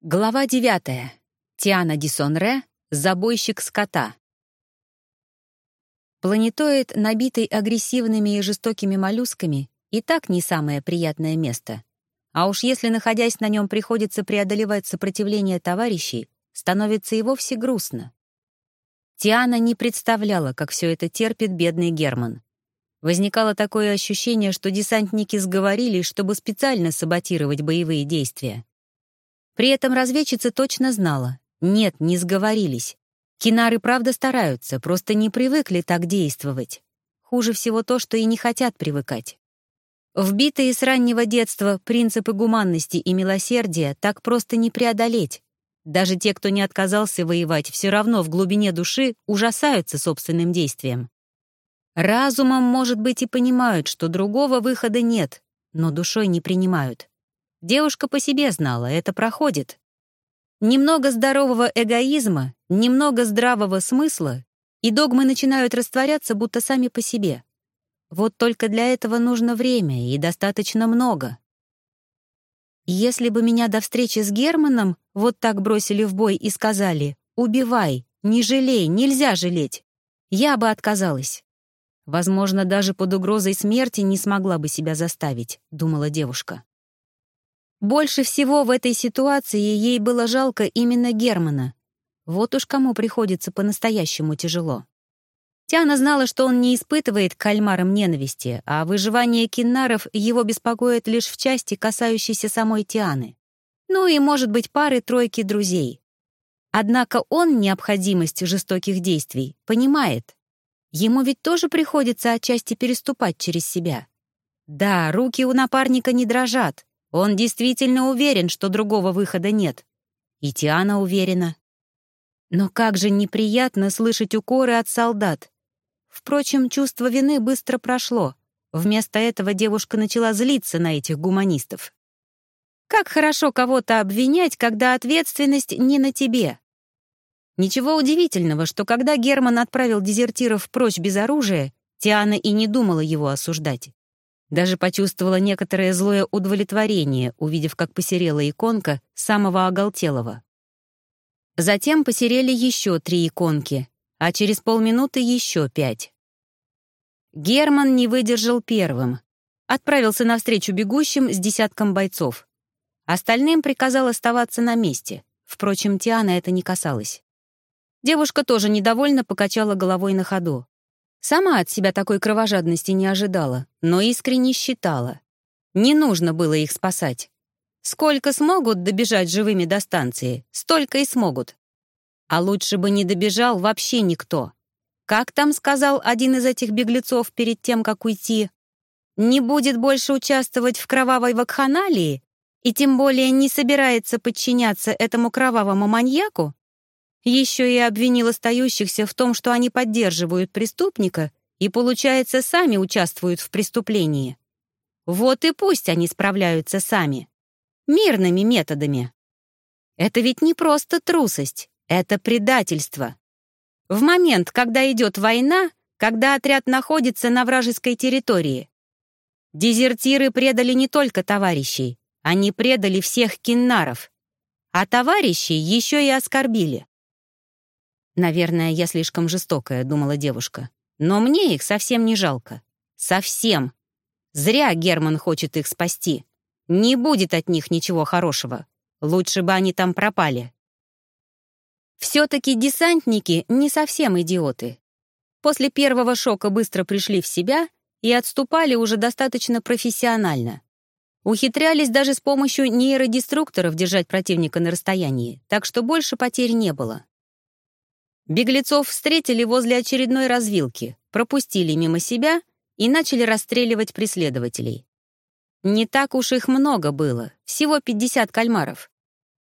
Глава девятая. Тиана Дисонре, забойщик скота. Планетоид, набитый агрессивными и жестокими моллюсками, и так не самое приятное место. А уж если, находясь на нем, приходится преодолевать сопротивление товарищей, становится и вовсе грустно. Тиана не представляла, как все это терпит бедный Герман. Возникало такое ощущение, что десантники сговорились, чтобы специально саботировать боевые действия. При этом разведчица точно знала. Нет, не сговорились. Кинары правда стараются, просто не привыкли так действовать. Хуже всего то, что и не хотят привыкать. Вбитые с раннего детства принципы гуманности и милосердия так просто не преодолеть. Даже те, кто не отказался воевать, все равно в глубине души ужасаются собственным действием. Разумом, может быть, и понимают, что другого выхода нет, но душой не принимают. Девушка по себе знала, это проходит. Немного здорового эгоизма, немного здравого смысла, и догмы начинают растворяться будто сами по себе. Вот только для этого нужно время, и достаточно много. Если бы меня до встречи с Германом вот так бросили в бой и сказали «убивай, не жалей, нельзя жалеть», я бы отказалась. Возможно, даже под угрозой смерти не смогла бы себя заставить, думала девушка. Больше всего в этой ситуации ей было жалко именно Германа. Вот уж кому приходится по-настоящему тяжело. Тиана знала, что он не испытывает к кальмарам ненависти, а выживание киннаров его беспокоит лишь в части, касающейся самой Тианы. Ну и, может быть, пары-тройки друзей. Однако он необходимость жестоких действий понимает. Ему ведь тоже приходится отчасти переступать через себя. Да, руки у напарника не дрожат, он действительно уверен, что другого выхода нет. И Тиана уверена. Но как же неприятно слышать укоры от солдат. Впрочем, чувство вины быстро прошло. Вместо этого девушка начала злиться на этих гуманистов. Как хорошо кого-то обвинять, когда ответственность не на тебе. Ничего удивительного, что когда Герман отправил дезертиров прочь без оружия, Тиана и не думала его осуждать. Даже почувствовала некоторое злое удовлетворение, увидев, как посерела иконка самого оголтелого. Затем посерели еще три иконки, а через полминуты еще пять. Герман не выдержал первым. Отправился навстречу бегущим с десятком бойцов. Остальным приказал оставаться на месте. Впрочем, Тиана это не касалось. Девушка тоже недовольно покачала головой на ходу. Сама от себя такой кровожадности не ожидала, но искренне считала. Не нужно было их спасать. Сколько смогут добежать живыми до станции, столько и смогут. А лучше бы не добежал вообще никто. Как там сказал один из этих беглецов перед тем, как уйти? Не будет больше участвовать в кровавой вакханалии и тем более не собирается подчиняться этому кровавому маньяку? Еще и обвинил остающихся в том, что они поддерживают преступника и, получается, сами участвуют в преступлении. Вот и пусть они справляются сами. Мирными методами. Это ведь не просто трусость, это предательство. В момент, когда идет война, когда отряд находится на вражеской территории. Дезертиры предали не только товарищей, они предали всех киннаров. А товарищей еще и оскорбили. «Наверное, я слишком жестокая», — думала девушка. «Но мне их совсем не жалко. Совсем. Зря Герман хочет их спасти. Не будет от них ничего хорошего. Лучше бы они там пропали». Все-таки десантники не совсем идиоты. После первого шока быстро пришли в себя и отступали уже достаточно профессионально. Ухитрялись даже с помощью нейродеструкторов держать противника на расстоянии, так что больше потерь не было. Беглецов встретили возле очередной развилки, пропустили мимо себя и начали расстреливать преследователей. Не так уж их много было, всего 50 кальмаров.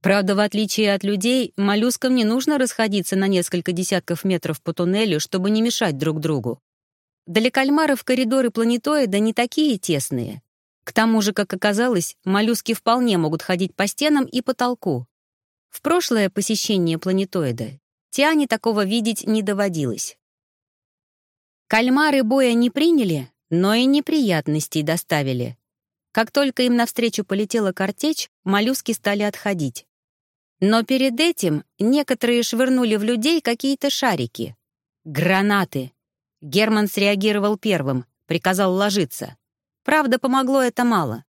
Правда, в отличие от людей, моллюскам не нужно расходиться на несколько десятков метров по туннелю, чтобы не мешать друг другу. Для кальмаров коридоры планетоида не такие тесные. К тому же, как оказалось, моллюски вполне могут ходить по стенам и потолку. В прошлое посещение планетоида Тиане такого видеть не доводилось. Кальмары боя не приняли, но и неприятностей доставили. Как только им навстречу полетела картечь, моллюски стали отходить. Но перед этим некоторые швырнули в людей какие-то шарики. Гранаты. Герман среагировал первым, приказал ложиться. Правда, помогло это мало.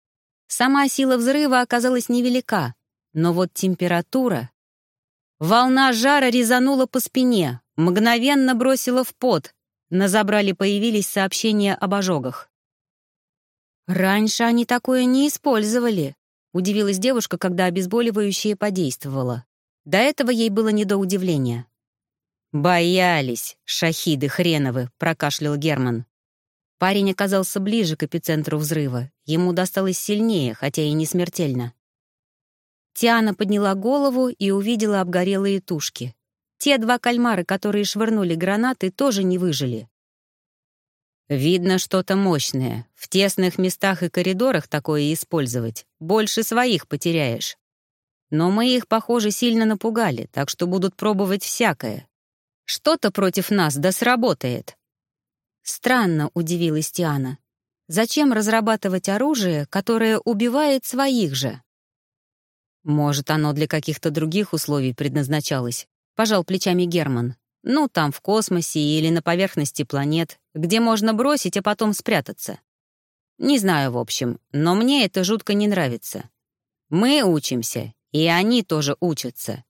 Сама сила взрыва оказалась невелика, но вот температура... Волна жара резанула по спине, мгновенно бросила в пот. На забрале появились сообщения об ожогах. «Раньше они такое не использовали», — удивилась девушка, когда обезболивающее подействовало. До этого ей было не до удивления. «Боялись, шахиды хреновы», — прокашлял Герман. Парень оказался ближе к эпицентру взрыва. Ему досталось сильнее, хотя и не смертельно. Тиана подняла голову и увидела обгорелые тушки. Те два кальмара, которые швырнули гранаты, тоже не выжили. Видно что-то мощное. В тесных местах и коридорах такое использовать. Больше своих потеряешь. Но мы их, похоже, сильно напугали, так что будут пробовать всякое. Что-то против нас да сработает. Странно, удивилась Тиана. Зачем разрабатывать оружие, которое убивает своих же? Может, оно для каких-то других условий предназначалось, пожал плечами Герман. Ну, там, в космосе или на поверхности планет, где можно бросить, а потом спрятаться. Не знаю, в общем, но мне это жутко не нравится. Мы учимся, и они тоже учатся.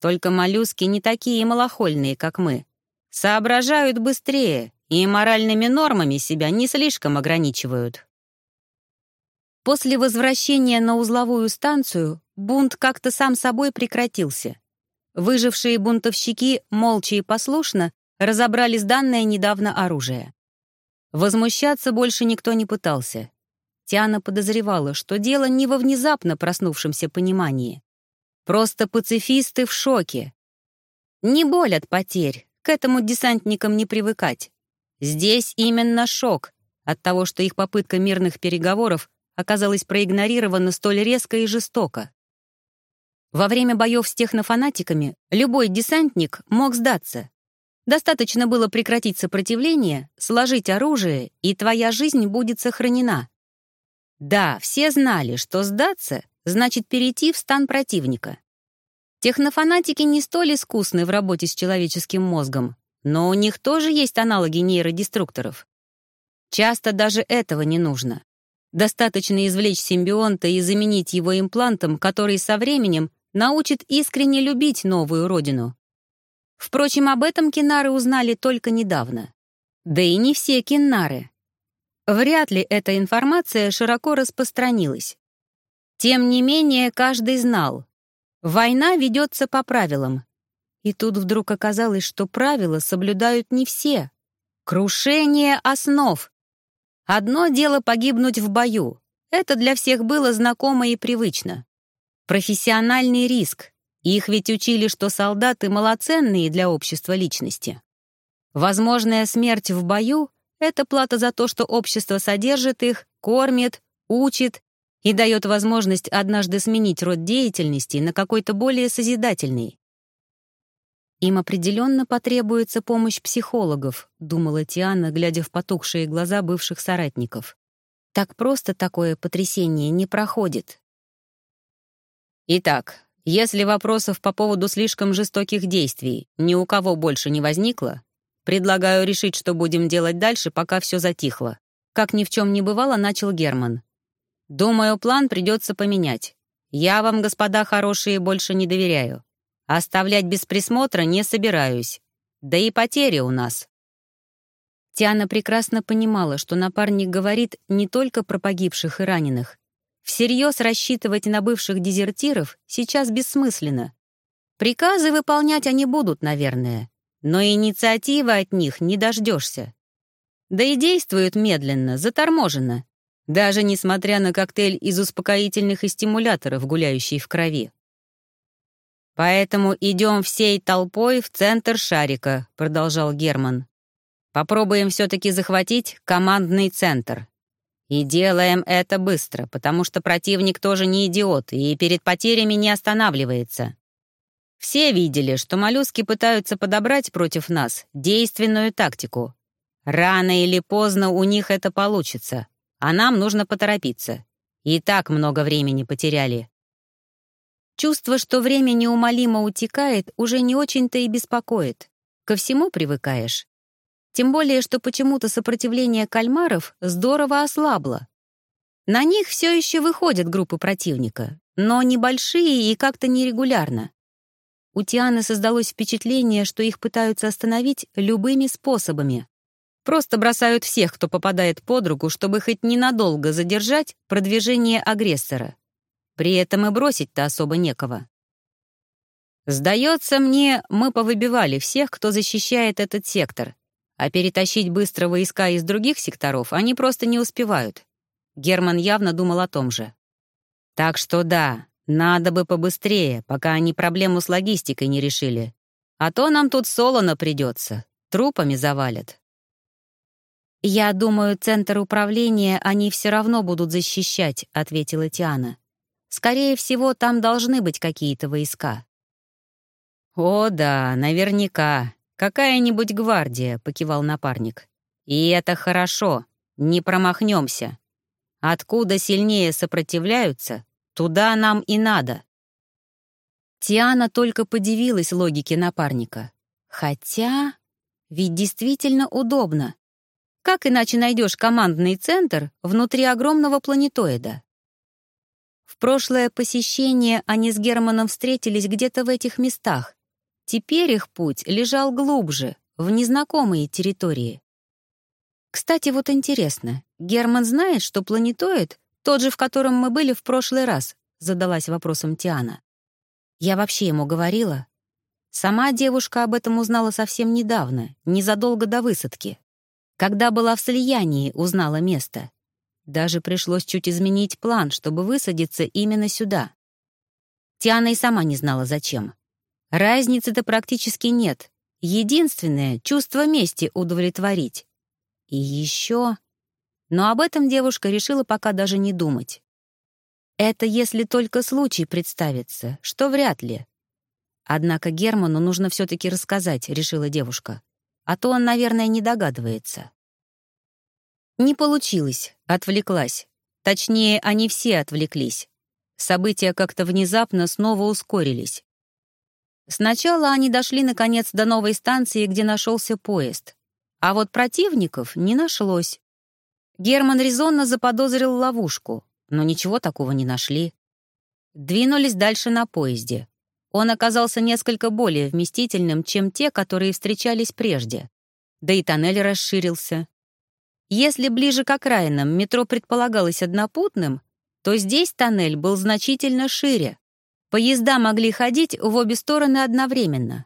Только моллюски не такие малохольные, как мы. Соображают быстрее и моральными нормами себя не слишком ограничивают. После возвращения на узловую станцию бунт как-то сам собой прекратился. Выжившие бунтовщики молча и послушно разобрали сданное недавно оружие. Возмущаться больше никто не пытался. Тиана подозревала, что дело не во внезапно проснувшемся понимании. Просто пацифисты в шоке. Не боль от потерь, к этому десантникам не привыкать. Здесь именно шок от того, что их попытка мирных переговоров оказалась проигнорирована столь резко и жестоко. Во время боев с технофанатиками любой десантник мог сдаться. Достаточно было прекратить сопротивление, сложить оружие, и твоя жизнь будет сохранена. Да, все знали, что сдаться значит перейти в стан противника. Технофанатики не столь искусны в работе с человеческим мозгом, но у них тоже есть аналоги нейродеструкторов. Часто даже этого не нужно. Достаточно извлечь симбионта и заменить его имплантом, который со временем научит искренне любить новую родину. Впрочем, об этом кинары узнали только недавно. Да и не все киннары. Вряд ли эта информация широко распространилась. Тем не менее, каждый знал. Война ведется по правилам. И тут вдруг оказалось, что правила соблюдают не все. Крушение основ. Одно дело погибнуть в бою. Это для всех было знакомо и привычно. Профессиональный риск. Их ведь учили, что солдаты малоценные для общества личности. Возможная смерть в бою — это плата за то, что общество содержит их, кормит, учит и дает возможность однажды сменить род деятельности на какой-то более созидательный. «Им определенно потребуется помощь психологов», — думала Тиана, глядя в потухшие глаза бывших соратников. «Так просто такое потрясение не проходит. Итак, если вопросов по поводу слишком жестоких действий ни у кого больше не возникло, предлагаю решить, что будем делать дальше, пока все затихло. Как ни в чем не бывало, начал Герман. Думаю, план придется поменять. Я вам, господа хорошие, больше не доверяю. Оставлять без присмотра не собираюсь. Да и потери у нас. Тиана прекрасно понимала, что напарник говорит не только про погибших и раненых, Всерьез рассчитывать на бывших дезертиров сейчас бессмысленно. Приказы выполнять они будут, наверное, но инициативы от них не дождешься. Да и действуют медленно, заторможенно, даже несмотря на коктейль из успокоительных и стимуляторов, гуляющий в крови. «Поэтому идем всей толпой в центр шарика», — продолжал Герман. «Попробуем все-таки захватить командный центр. И делаем это быстро, потому что противник тоже не идиот и перед потерями не останавливается. Все видели, что моллюски пытаются подобрать против нас действенную тактику. Рано или поздно у них это получится, а нам нужно поторопиться. И так много времени потеряли. Чувство, что время неумолимо утекает, уже не очень-то и беспокоит. Ко всему привыкаешь. Тем более, что почему-то сопротивление кальмаров здорово ослабло. На них все еще выходят группы противника, но небольшие и как-то нерегулярно. У Тианы создалось впечатление, что их пытаются остановить любыми способами. Просто бросают всех, кто попадает под руку, чтобы хоть ненадолго задержать продвижение агрессора. При этом и бросить-то особо некого. Сдается мне, мы повыбивали всех, кто защищает этот сектор, а перетащить быстро войска из других секторов они просто не успевают. Герман явно думал о том же. Так что да, надо бы побыстрее, пока они проблему с логистикой не решили. А то нам тут солоно придется, трупами завалят. «Я думаю, центр управления они все равно будут защищать», — ответила Тиана. Скорее всего, там должны быть какие-то войска. «О, да, наверняка. Какая-нибудь гвардия», — покивал напарник. «И это хорошо. Не промахнемся. Откуда сильнее сопротивляются, туда нам и надо». Тиана только подивилась логике напарника. Хотя... Ведь действительно удобно. Как иначе найдешь командный центр внутри огромного планетоида? В прошлое посещение они с Германом встретились где-то в этих местах. Теперь их путь лежал глубже, в незнакомые территории. Кстати, вот интересно, Герман знает, что планетоид тот же, в котором мы были в прошлый раз, задалась вопросом Тиана. Я вообще ему говорила. Сама девушка об этом узнала совсем недавно, незадолго до высадки. Когда была в слиянии, узнала место. Даже пришлось чуть изменить план, чтобы высадиться именно сюда. Тиана и сама не знала, зачем. Разницы-то практически нет. Единственное — чувство мести удовлетворить. И еще... Но об этом девушка решила пока даже не думать. Это если только случай представится, что вряд ли. Однако Герману нужно все-таки рассказать, решила девушка. А то он, наверное, не догадывается. Не получилось, отвлеклась. Точнее, они все отвлеклись. События как-то внезапно снова ускорились. Сначала они дошли, наконец, до новой станции, где нашелся поезд. А вот противников не нашлось. Герман резонно заподозрил ловушку, но ничего такого не нашли. Двинулись дальше на поезде. Он оказался несколько более вместительным, чем те, которые встречались прежде. Да и тоннель расширился. Если ближе к окраинам метро предполагалось однопутным, то здесь тоннель был значительно шире. Поезда могли ходить в обе стороны одновременно.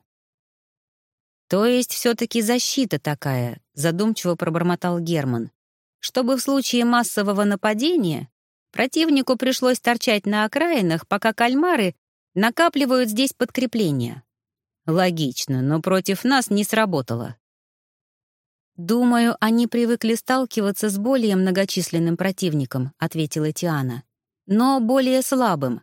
«То есть все-таки защита такая», — задумчиво пробормотал Герман, чтобы в случае массового нападения противнику пришлось торчать на окраинах, пока кальмары накапливают здесь подкрепления. Логично, но против нас не сработало. «Думаю, они привыкли сталкиваться с более многочисленным противником», — ответила Тиана. «Но более слабым.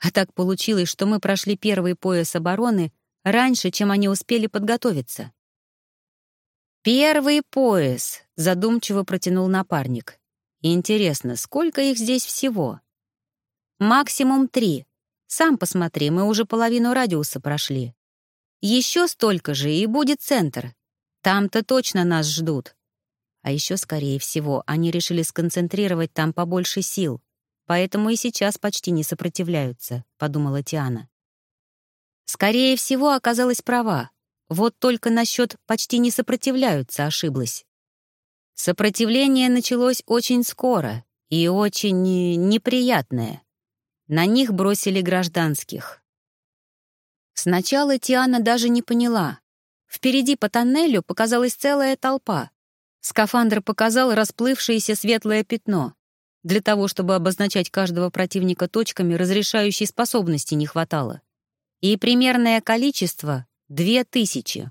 А так получилось, что мы прошли первый пояс обороны раньше, чем они успели подготовиться». «Первый пояс», — задумчиво протянул напарник. «Интересно, сколько их здесь всего?» «Максимум три. Сам посмотри, мы уже половину радиуса прошли. Еще столько же, и будет центр. Там-то точно нас ждут. А еще, скорее всего, они решили сконцентрировать там побольше сил, поэтому и сейчас почти не сопротивляются, — подумала Тиана. Скорее всего, оказалась права. Вот только насчет «почти не сопротивляются» ошиблась. Сопротивление началось очень скоро и очень неприятное. На них бросили гражданских. Сначала Тиана даже не поняла, Впереди по тоннелю показалась целая толпа. Скафандр показал расплывшееся светлое пятно. Для того, чтобы обозначать каждого противника точками, разрешающей способности не хватало. И примерное количество — две тысячи.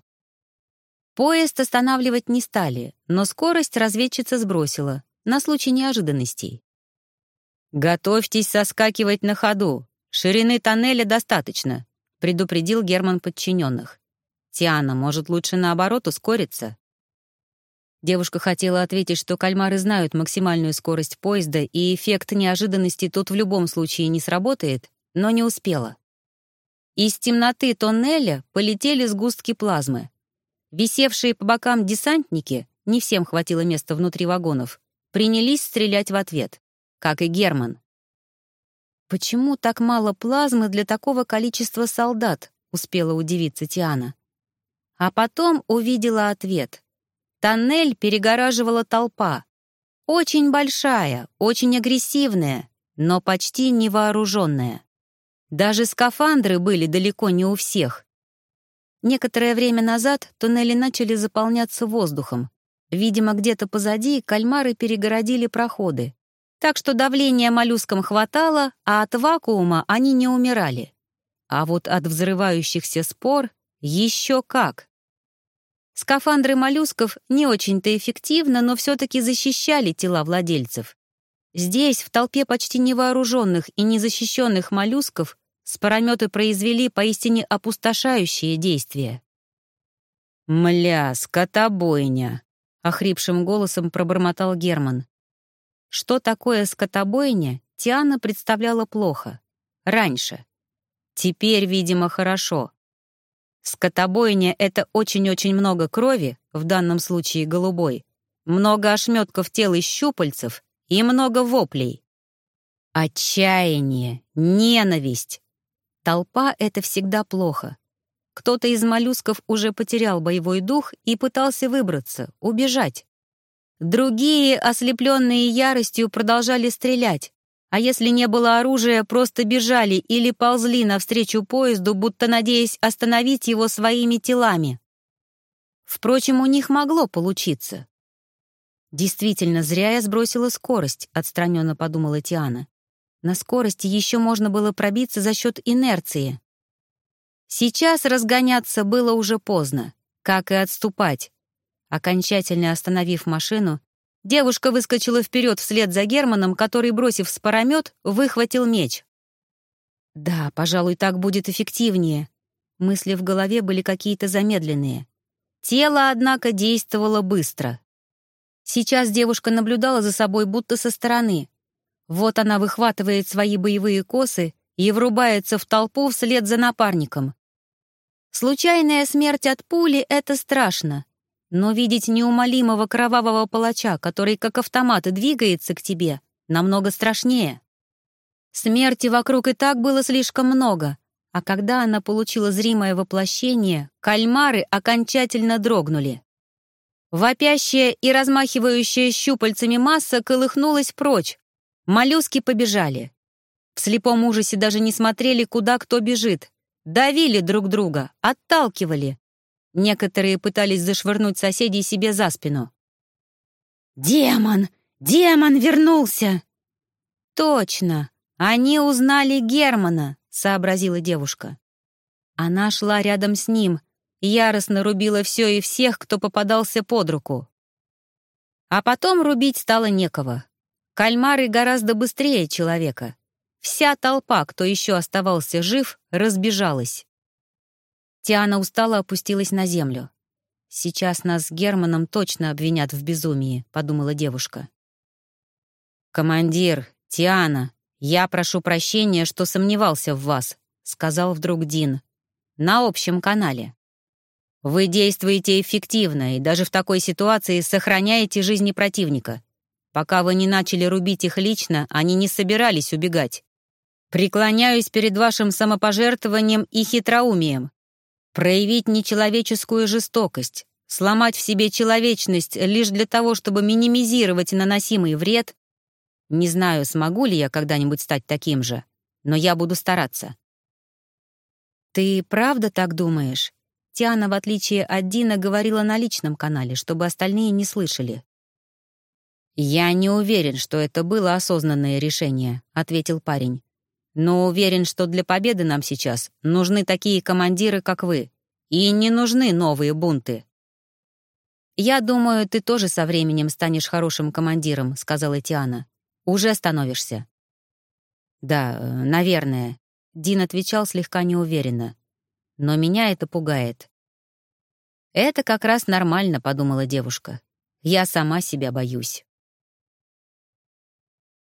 Поезд останавливать не стали, но скорость разведчица сбросила, на случай неожиданностей. «Готовьтесь соскакивать на ходу. Ширины тоннеля достаточно», — предупредил Герман подчиненных. «Тиана, может, лучше наоборот ускориться?» Девушка хотела ответить, что кальмары знают максимальную скорость поезда, и эффект неожиданности тут в любом случае не сработает, но не успела. Из темноты тоннеля полетели сгустки плазмы. Висевшие по бокам десантники, не всем хватило места внутри вагонов, принялись стрелять в ответ, как и Герман. «Почему так мало плазмы для такого количества солдат?» — успела удивиться Тиана. А потом увидела ответ. Тоннель перегораживала толпа. Очень большая, очень агрессивная, но почти невооруженная. Даже скафандры были далеко не у всех. Некоторое время назад туннели начали заполняться воздухом. Видимо, где-то позади кальмары перегородили проходы. Так что давления моллюскам хватало, а от вакуума они не умирали. А вот от взрывающихся спор еще как. Скафандры моллюсков не очень-то эффективно, но все-таки защищали тела владельцев. Здесь, в толпе почти невооруженных и незащищенных моллюсков, Спорометы произвели поистине опустошающие действия. «Мля, скотобойня!» — охрипшим голосом пробормотал Герман. Что такое скотобойня, Тиана представляла плохо. Раньше. Теперь, видимо, хорошо. Скотобойня — это очень-очень много крови, в данном случае голубой, много ошметков тел и щупальцев и много воплей. Отчаяние, ненависть, Толпа — это всегда плохо. Кто-то из моллюсков уже потерял боевой дух и пытался выбраться, убежать. Другие, ослепленные яростью, продолжали стрелять, а если не было оружия, просто бежали или ползли навстречу поезду, будто надеясь остановить его своими телами. Впрочем, у них могло получиться. «Действительно, зря я сбросила скорость», — отстраненно подумала Тиана. На скорости еще можно было пробиться за счет инерции. Сейчас разгоняться было уже поздно, как и отступать. Окончательно остановив машину, девушка выскочила вперед вслед за Германом, который, бросив споромет, выхватил меч. «Да, пожалуй, так будет эффективнее». Мысли в голове были какие-то замедленные. Тело, однако, действовало быстро. Сейчас девушка наблюдала за собой будто со стороны, вот она выхватывает свои боевые косы и врубается в толпу вслед за напарником. Случайная смерть от пули — это страшно, но видеть неумолимого кровавого палача, который как автомат двигается к тебе, намного страшнее. Смерти вокруг и так было слишком много, а когда она получила зримое воплощение, кальмары окончательно дрогнули. Вопящая и размахивающая щупальцами масса колыхнулась прочь, Моллюски побежали. В слепом ужасе даже не смотрели, куда кто бежит. Давили друг друга, отталкивали. Некоторые пытались зашвырнуть соседей себе за спину. «Демон! Демон вернулся!» «Точно! Они узнали Германа!» — сообразила девушка. Она шла рядом с ним, яростно рубила все и всех, кто попадался под руку. А потом рубить стало некого. Кальмары гораздо быстрее человека. Вся толпа, кто еще оставался жив, разбежалась. Тиана устало опустилась на землю. «Сейчас нас с Германом точно обвинят в безумии», — подумала девушка. «Командир, Тиана, я прошу прощения, что сомневался в вас», — сказал вдруг Дин. «На общем канале. Вы действуете эффективно и даже в такой ситуации сохраняете жизни противника. Пока вы не начали рубить их лично, они не собирались убегать. Преклоняюсь перед вашим самопожертвованием и хитроумием. Проявить нечеловеческую жестокость, сломать в себе человечность лишь для того, чтобы минимизировать наносимый вред. Не знаю, смогу ли я когда-нибудь стать таким же, но я буду стараться. «Ты правда так думаешь?» Тиана, в отличие от Дина, говорила на личном канале, чтобы остальные не слышали. «Я не уверен, что это было осознанное решение», — ответил парень. «Но уверен, что для победы нам сейчас нужны такие командиры, как вы. И не нужны новые бунты». «Я думаю, ты тоже со временем станешь хорошим командиром», — сказала Тиана. «Уже становишься». «Да, наверное», — Дин отвечал слегка неуверенно. «Но меня это пугает». «Это как раз нормально», — подумала девушка. «Я сама себя боюсь».